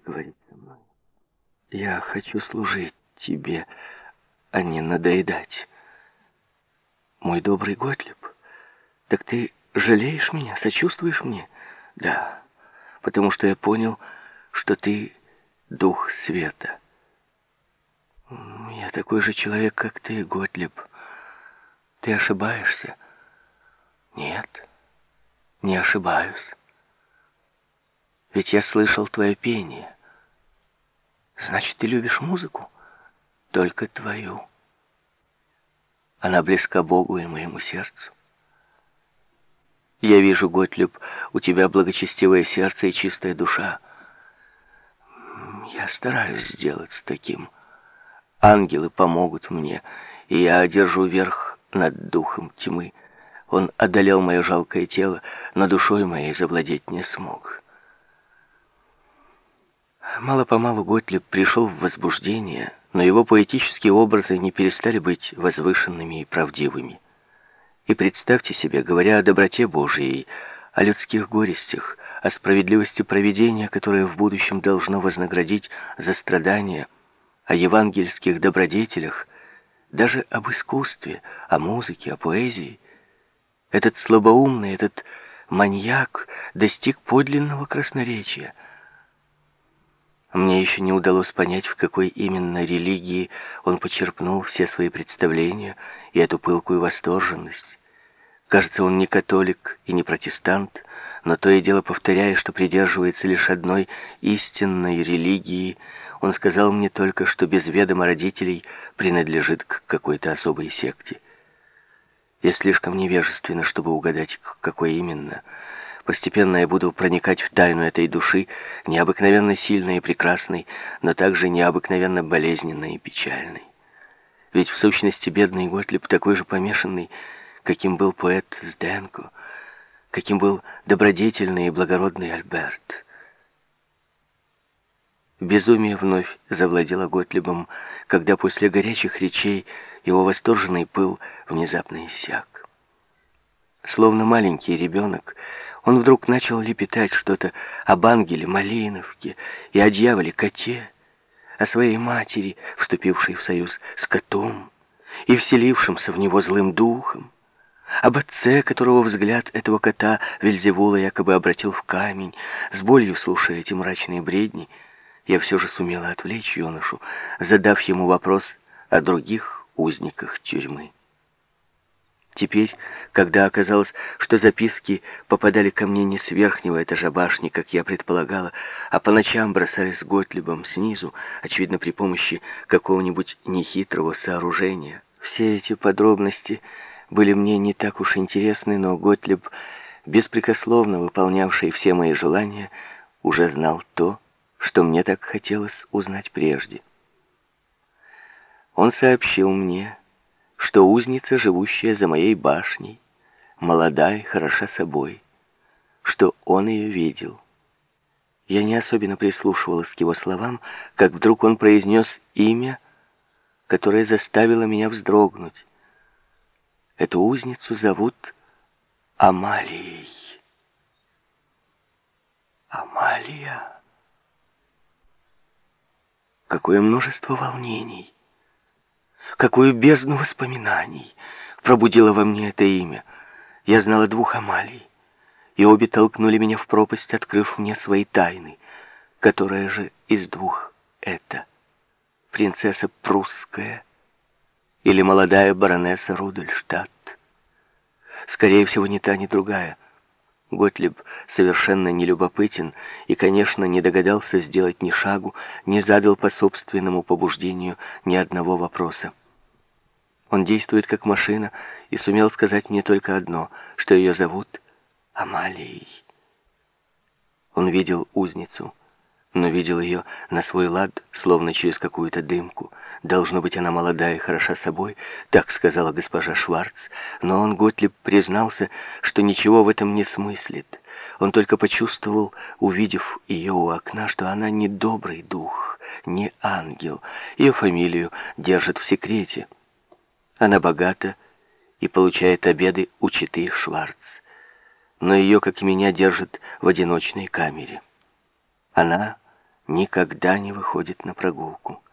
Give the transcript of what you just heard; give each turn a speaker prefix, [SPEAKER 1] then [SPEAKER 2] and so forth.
[SPEAKER 1] говорить со мной. Я хочу служить тебе, а не надоедать. Мой добрый Готлиб, так ты жалеешь меня, сочувствуешь мне? Да, потому что я понял, что ты дух света. Я такой же человек, как ты, Готлиб. Ты ошибаешься? Нет, не ошибаюсь. Ведь я слышал твое пение. Значит, ты любишь музыку? Только твою. Она близка Богу и моему сердцу. Я вижу, Готлюб, у тебя благочестивое сердце и чистая душа. Я стараюсь сделать таким. Ангелы помогут мне, и я одержу верх над духом тьмы. Он одолел мое жалкое тело, но душой моей завладеть не смог. Мало-помалу Готлиб пришел в возбуждение, но его поэтические образы не перестали быть возвышенными и правдивыми. И представьте себе, говоря о доброте Божией, о людских горестях, о справедливости провидения, которое в будущем должно вознаградить за страдания, о евангельских добродетелях, даже об искусстве, о музыке, о поэзии. Этот слабоумный, этот маньяк достиг подлинного красноречия — мне еще не удалось понять, в какой именно религии он почерпнул все свои представления и эту пылкую восторженность. Кажется, он не католик и не протестант, но то и дело повторяя, что придерживается лишь одной истинной религии, он сказал мне только, что без ведома родителей принадлежит к какой-то особой секте. Я слишком невежественна, чтобы угадать, к какой именно – Постепенно я буду проникать в тайну этой души, необыкновенно сильной и прекрасной, но также необыкновенно болезненной и печальной. Ведь в сущности бедный Готлиб такой же помешанный, каким был поэт Сденко, каким был добродетельный и благородный Альберт. Безумие вновь завладело Готлибом, когда после горячих речей его восторженный пыл внезапно иссяк. Словно маленький ребенок, он вдруг начал лепетать что-то об ангеле Малиновке и о дьяволе-коте, о своей матери, вступившей в союз с котом и вселившимся в него злым духом, об отце, которого взгляд этого кота Вельзевула якобы обратил в камень, с болью слушая эти мрачные бредни, я все же сумела отвлечь юношу, задав ему вопрос о других узниках тюрьмы. Теперь, когда оказалось, что записки попадали ко мне не с верхнего этажа башни, как я предполагала, а по ночам бросались Готлибом снизу, очевидно, при помощи какого-нибудь нехитрого сооружения. Все эти подробности были мне не так уж интересны, но Готлиб, беспрекословно выполнявший все мои желания, уже знал то, что мне так хотелось узнать прежде. Он сообщил мне, что узница, живущая за моей башней, молодая, хороша собой, что он ее видел. Я не особенно прислушивалась к его словам, как вдруг он произнес имя, которое заставило меня вздрогнуть. Эту узницу зовут Амалией. Амалия. Какое множество волнений какую бездну воспоминаний пробудило во мне это имя. Я знала двух Амалий, и обе толкнули меня в пропасть, открыв мне свои тайны. Которая же из двух это? Принцесса прусская или молодая баронесса Рудольштадт? Скорее всего, ни та, ни другая. Готлиб совершенно нелюбопытен и, конечно, не догадался сделать ни шагу, не задал по собственному побуждению ни одного вопроса. Он действует как машина и сумел сказать мне только одно, что ее зовут Амалией. Он видел узницу, но видел ее на свой лад, словно через какую-то дымку. Должно быть, она молодая и хороша собой, так сказала госпожа Шварц, но он, Готлиб, признался, что ничего в этом не смыслит. Он только почувствовал, увидев ее у окна, что она не добрый дух, не ангел. Ее фамилию держат в секрете. Она богата и получает обеды у читы Шварц. Но ее, как и меня, держат в одиночной камере. Она никогда не выходит на прогулку.